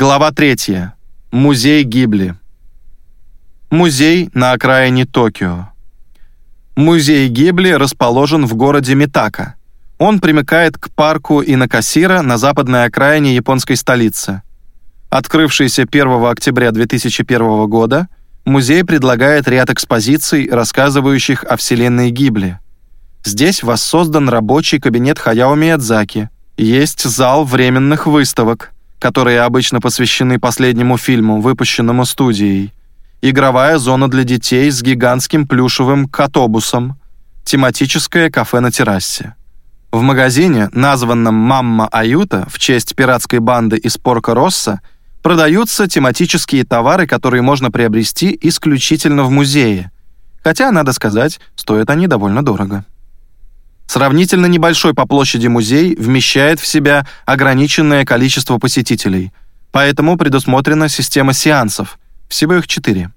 Глава 3. Музей Гибли. Музей на окраине Токио. Музей Гибли расположен в городе Митака. Он примыкает к парку Инакасира на западной окраине японской столицы. Открывшийся 1 октября 2001 года, музей предлагает ряд экспозиций, рассказывающих о вселенной Гибли. Здесь воссоздан рабочий кабинет Хаяо Миядзаки, есть зал временных выставок – которые обычно посвящены последнему фильму, выпущенному студией, игровая зона для детей с гигантским плюшевым катобусом, тематическое кафе на террасе. В магазине, названном «Мамма Аюта» в честь пиратской банды из Порко-Росса, продаются тематические товары, которые можно приобрести исключительно в музее. Хотя, надо сказать, стоят они довольно дорого. Сравнительно небольшой по площади музей вмещает в себя ограниченное количество посетителей, поэтому предусмотрена система сеансов, всего их четыре.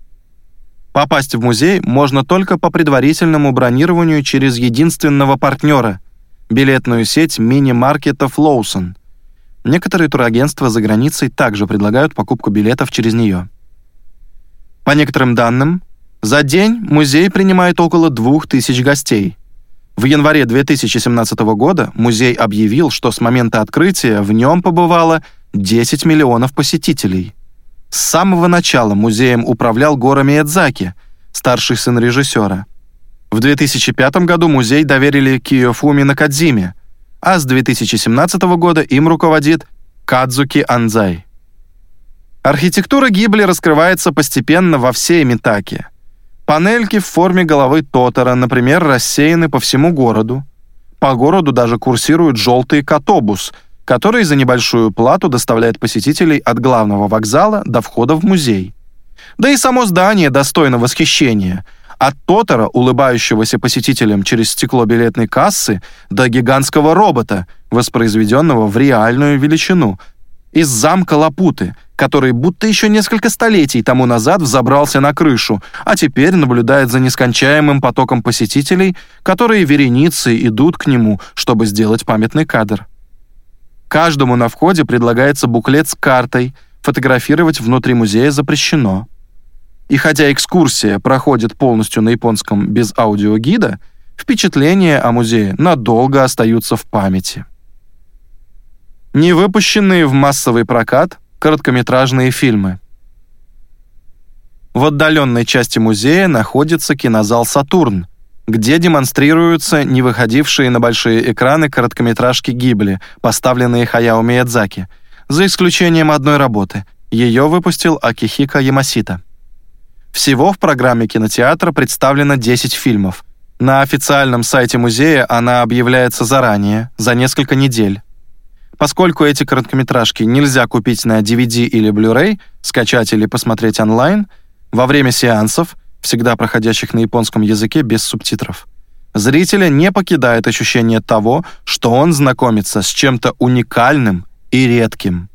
Попасть в музей можно только по предварительному бронированию через единственного партнера – билетную сеть мини-маркетов Lawson. Некоторые турагентства за границей также предлагают покупку билетов через нее. По некоторым данным, за день музей принимает около 2000 гостей – в январе 2017 года музей объявил, что с момента открытия в нем побывало 10 миллионов посетителей. С самого начала музеем управлял Гора Миядзаки, старший сын режиссера. В 2005 году музей доверили Киофуми Накадзиме, а с 2017 года им руководит Кадзуки Анзай. Архитектура Гибли раскрывается постепенно во всей Митаке – Панельки в форме головы Тотора, например, рассеяны по всему городу. По городу даже курсирует желтый катобус, который за небольшую плату доставляет посетителей от главного вокзала до входа в музей. Да и само здание достойно восхищения. От Тотора, улыбающегося посетителям через стекло билетной кассы, до гигантского робота, воспроизведенного в реальную величину, из замка Лапуты, который будто еще несколько столетий тому назад взобрался на крышу, а теперь наблюдает за нескончаемым потоком посетителей, которые вереницей идут к нему, чтобы сделать памятный кадр. Каждому на входе предлагается буклет с картой, фотографировать внутри музея запрещено. И хотя экскурсия проходит полностью на японском без аудиогида, впечатления о музее надолго остаются в памяти. Не выпущенные в массовый прокат короткометражные фильмы. В отдаленной части музея находится кинозал «Сатурн», где демонстрируются не выходившие на большие экраны короткометражки Гибли, поставленные Хаяо Миядзаки, за исключением одной работы. Ее выпустил Акихика Ямасита. Всего в программе кинотеатра представлено 10 фильмов. На официальном сайте музея она объявляется заранее, за несколько недель. Поскольку эти короткометражки нельзя купить на DVD или Blu-ray, скачать или посмотреть онлайн, во время сеансов, всегда проходящих на японском языке без субтитров, зрителя не покидает ощущение того, что он знакомится с чем-то уникальным и редким.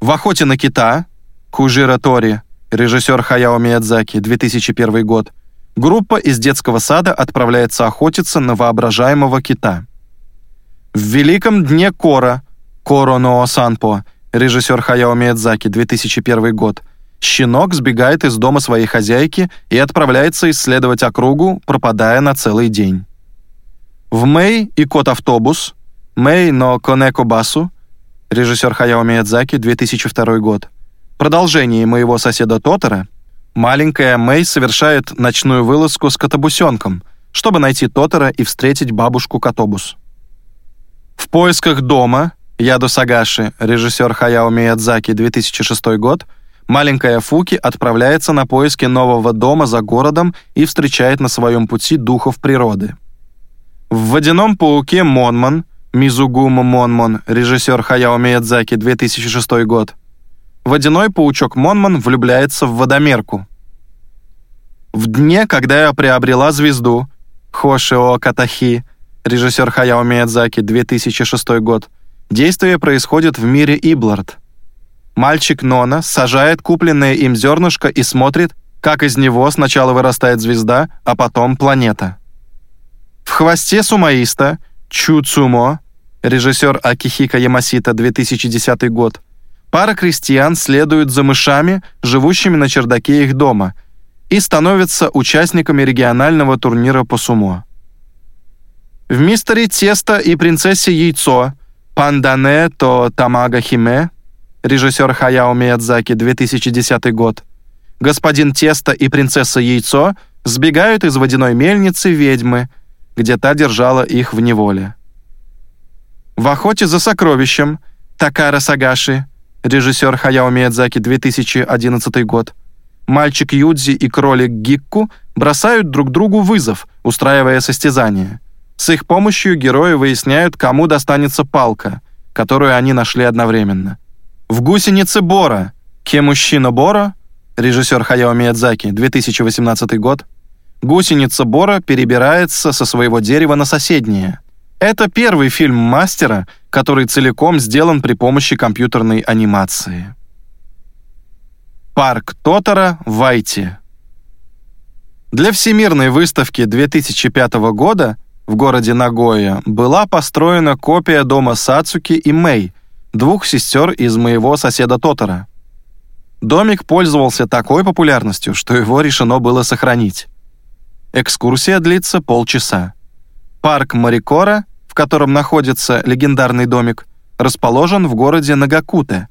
В «Охоте на кита» Кужира Тори, режиссер Хаяо Миядзаки, 2001 год, группа из детского сада отправляется охотиться на воображаемого кита – в «Великом дне Кора» Коро Ноо Санпо, режиссер Хаяо Миядзаки, 2001 год, щенок сбегает из дома своей хозяйки и отправляется исследовать округу, пропадая на целый день. В «Мэй и кот-автобус» Мэй но Конеко Басу, режиссер Хаяо Миядзаки, 2002 год, продолжение моего соседа Тотора, маленькая Мэй совершает ночную вылазку с котобусенком, чтобы найти Тотора и встретить бабушку Котобус. В поисках дома Яду Сагаши, режиссер Хаяо Миядзаки, 2006 год, маленькая Фуки отправляется на поиски нового дома за городом и встречает на своем пути духов природы. В «Водяном пауке» Монмон, Мизугума Монмон, режиссер Хаяо Миядзаки, 2006 год, водяной паучок Монмон влюбляется в водомерку. В дне, когда я приобрела звезду, Хошио Катахи, режиссер Хаяо Миядзаки, 2006 год. Действие происходит в мире Иблард. Мальчик Нона сажает купленное им зернышко и смотрит, как из него сначала вырастает звезда, а потом планета. В хвосте сумаиста Чу Цумо, режиссер Акихика Ямасита, 2010 год, пара крестьян следует за мышами, живущими на чердаке их дома, и становится участниками регионального турнира по сумо. В «Мистере Тесто и принцессе Яйцо» «Пандане то Тамага Химе» режиссер Хаяо Миядзаки, 2010 год, господин Тесто и принцесса Яйцо сбегают из водяной мельницы ведьмы, где та держала их в неволе. В охоте за сокровищем Такара Сагаши, режиссер Хаяо Миядзаки, 2011 год, мальчик Юдзи и кролик Гикку бросают друг другу вызов, устраивая состязание. С их помощью герои выясняют, кому достанется палка, которую они нашли одновременно. В «Гусенице Бора» Кемущина Бора, режиссер Хаяо Миядзаки, 2018 год, гусеница Бора перебирается со своего дерева на соседнее. Это первый фильм мастера, который целиком сделан при помощи компьютерной анимации. Парк Тотора в Вайте. Для Всемирной выставки 2005 года в городе Нагоя была построена копия дома Сацуки и Мэй, двух сестер из моего соседа Тотора. Домик пользовался такой популярностью, что его решено было сохранить. Экскурсия длится полчаса. Парк Марикора, в котором находится легендарный домик, расположен в городе Нагакуте,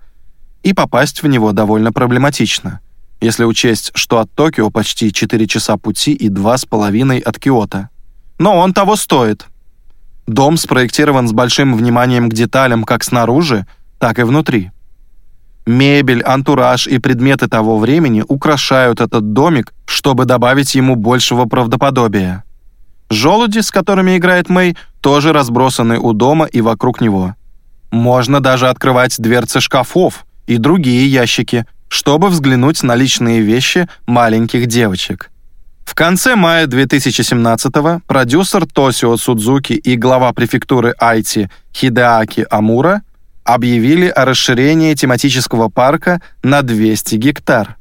и попасть в него довольно проблематично, если учесть, что от Токио почти 4 часа пути и 2,5 от Киото. Но он того стоит. Дом спроектирован с большим вниманием к деталям как снаружи, так и внутри. Мебель, антураж и предметы того времени украшают этот домик, чтобы добавить ему большего правдоподобия. Желуди, с которыми играет Мэй, тоже разбросаны у дома и вокруг него. Можно даже открывать дверцы шкафов и другие ящики, чтобы взглянуть на личные вещи маленьких девочек. В конце мая 2017-го продюсер Тосио Судзуки и глава префектуры Айти Хидеаки Амура объявили о расширении тематического парка на 200 гектар.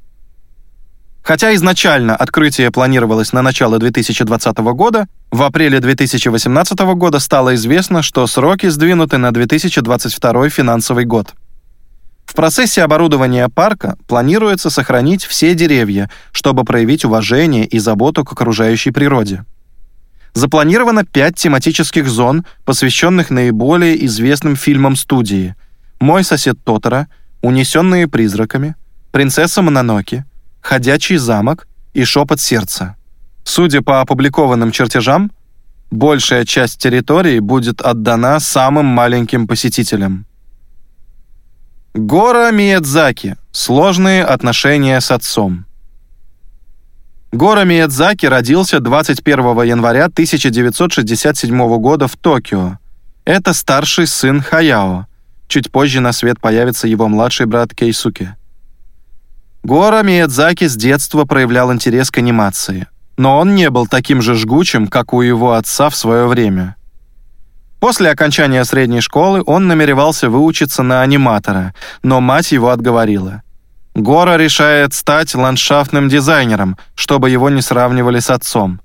Хотя изначально открытие планировалось на начало 2020 года, в апреле 2018 года стало известно, что сроки сдвинуты на 2022 финансовый год. В процессе оборудования парка планируется сохранить все деревья, чтобы проявить уважение и заботу к окружающей природе. Запланировано пять тематических зон, посвященных наиболее известным фильмам студии «Мой сосед Тотора», «Унесенные призраками», «Принцесса Мононоки», «Ходячий замок» и «Шепот сердца». Судя по опубликованным чертежам, большая часть территории будет отдана самым маленьким посетителям. Гора Миядзаки. Сложные отношения с отцом. Гора Миядзаки родился 21 января 1967 года в Токио. Это старший сын Хаяо. Чуть позже на свет появится его младший брат Кейсуки. Гора Миядзаки с детства проявлял интерес к анимации, но он не был таким же жгучим, как у его отца в свое время. После окончания средней школы он намеревался выучиться на аниматора, но мать его отговорила. Гора решает стать ландшафтным дизайнером, чтобы его не сравнивали с отцом.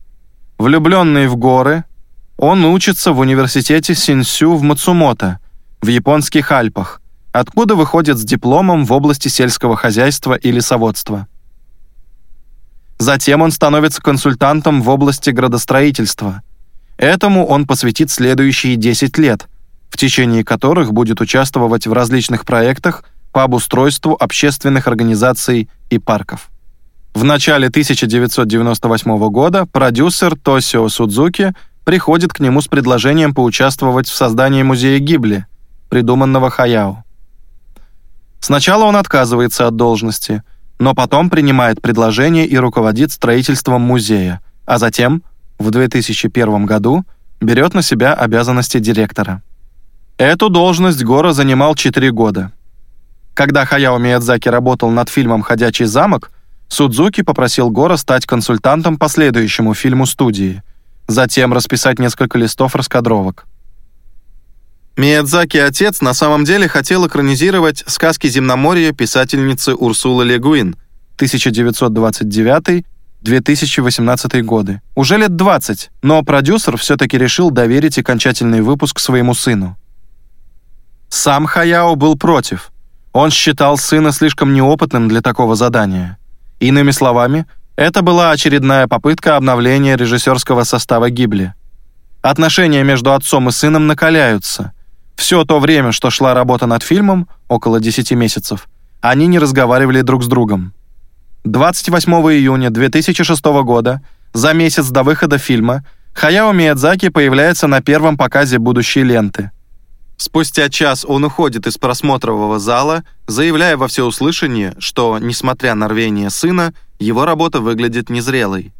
Влюбленный в горы, он учится в университете Синсю в Мацумото, в японских Альпах, откуда выходит с дипломом в области сельского хозяйства и лесоводства. Затем он становится консультантом в области градостроительства – Этому он посвятит следующие 10 лет, в течение которых будет участвовать в различных проектах по обустройству общественных организаций и парков. В начале 1998 года продюсер Тосио Судзуки приходит к нему с предложением поучаствовать в создании музея Гибли, придуманного Хаяо. Сначала он отказывается от должности, но потом принимает предложение и руководит строительством музея, а затем – в 2001 году берет на себя обязанности директора. Эту должность Гора занимал 4 года. Когда Хаяо Миядзаки работал над фильмом «Ходячий замок», Судзуки попросил Гора стать консультантом по следующему фильму студии, затем расписать несколько листов раскадровок. Миядзаки отец на самом деле хотел экранизировать сказки земноморья писательницы Урсулы Легуин 1929 2018 годы. Уже лет 20, но продюсер все-таки решил доверить окончательный выпуск своему сыну. Сам Хаяо был против. Он считал сына слишком неопытным для такого задания. Иными словами, это была очередная попытка обновления режиссерского состава Гибли. Отношения между отцом и сыном накаляются. Все то время, что шла работа над фильмом, около 10 месяцев, они не разговаривали друг с другом. 28 июня 2006 года, за месяц до выхода фильма, Хаяо Миядзаки появляется на первом показе будущей ленты. Спустя час он уходит из просмотрового зала, заявляя во всеуслышание, что, несмотря на рвение сына, его работа выглядит незрелой.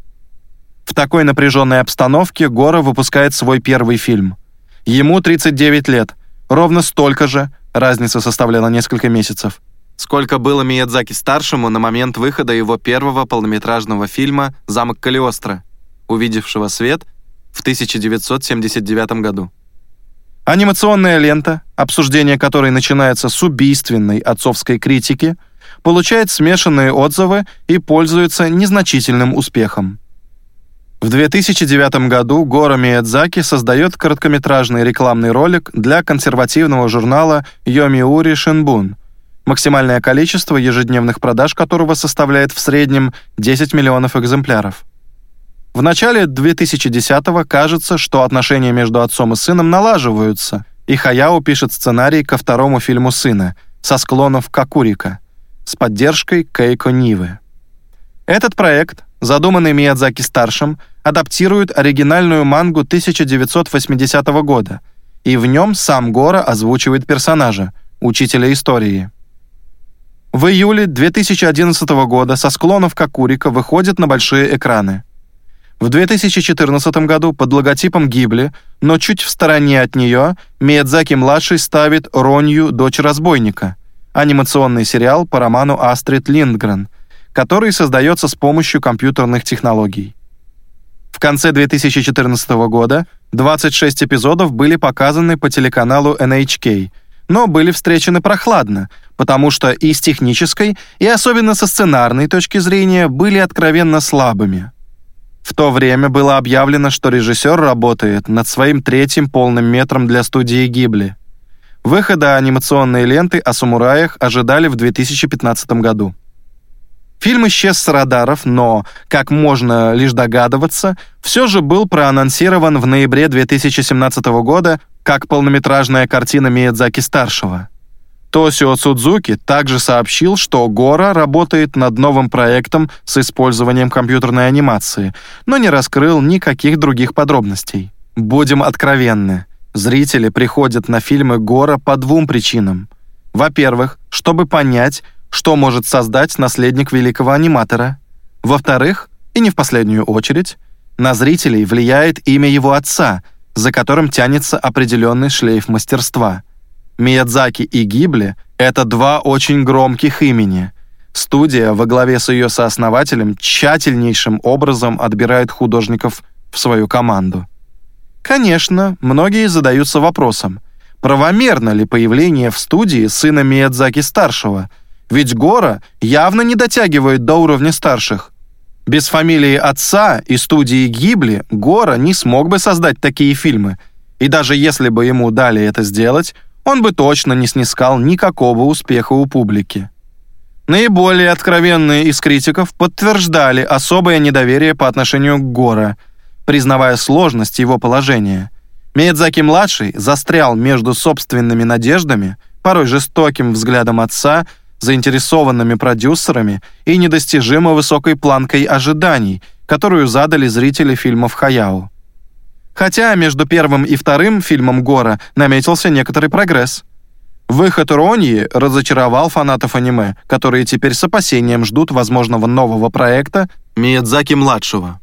В такой напряженной обстановке Гора выпускает свой первый фильм. Ему 39 лет, ровно столько же, разница составляла несколько месяцев, сколько было Миядзаки-старшему на момент выхода его первого полнометражного фильма «Замок Калиостро», увидевшего свет в 1979 году. Анимационная лента, обсуждение которой начинается с убийственной отцовской критики, получает смешанные отзывы и пользуется незначительным успехом. В 2009 году Гора Миядзаки создает короткометражный рекламный ролик для консервативного журнала Йомиури Шинбун, максимальное количество ежедневных продаж которого составляет в среднем 10 миллионов экземпляров. В начале 2010-го кажется, что отношения между отцом и сыном налаживаются, и Хаяо пишет сценарий ко второму фильму сына «Со склонов Какурика» с поддержкой Кейко Нивы. Этот проект, задуманный Миядзаки-старшим, адаптирует оригинальную мангу 1980 года, и в нем сам Гора озвучивает персонажа, учителя истории. В июле 2011 года «Со склонов Какурика» выходит на большие экраны. В 2014 году под логотипом Гибли, но чуть в стороне от нее, Миядзаки-младший ставит «Ронью. Дочь разбойника» анимационный сериал по роману Астрид Линдгрен, который создается с помощью компьютерных технологий. В конце 2014 года 26 эпизодов были показаны по телеканалу NHK, но были встречены прохладно, потому что и с технической, и особенно со сценарной точки зрения были откровенно слабыми. В то время было объявлено, что режиссер работает над своим третьим полным метром для студии Гибли. Выхода анимационной ленты о самураях ожидали в 2015 году. Фильм исчез с радаров, но, как можно лишь догадываться, все же был проанонсирован в ноябре 2017 года как полнометражная картина Миядзаки-старшего. Тосио Судзуки также сообщил, что Гора работает над новым проектом с использованием компьютерной анимации, но не раскрыл никаких других подробностей. Будем откровенны, зрители приходят на фильмы Гора по двум причинам. Во-первых, чтобы понять, что может создать наследник великого аниматора. Во-вторых, и не в последнюю очередь, на зрителей влияет имя его отца, за которым тянется определенный шлейф мастерства – Миядзаки и Гибли — это два очень громких имени. Студия во главе с ее сооснователем тщательнейшим образом отбирает художников в свою команду. Конечно, многие задаются вопросом, правомерно ли появление в студии сына Миядзаки-старшего, ведь Гора явно не дотягивает до уровня старших. Без фамилии отца и студии Гибли Гора не смог бы создать такие фильмы, и даже если бы ему дали это сделать, он бы точно не снискал никакого успеха у публики. Наиболее откровенные из критиков подтверждали особое недоверие по отношению к Гора, признавая сложность его положения. Миядзаки-младший застрял между собственными надеждами, порой жестоким взглядом отца, заинтересованными продюсерами и недостижимо высокой планкой ожиданий, которую задали зрители фильмов Хаяо. Хотя между первым и вторым фильмом Гора наметился некоторый прогресс. Выход Роньи разочаровал фанатов аниме, которые теперь с опасением ждут возможного нового проекта Миядзаки-младшего.